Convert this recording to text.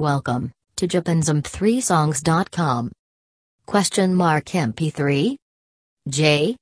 Welcome to japanzum3songs.com. Question mark MP3? J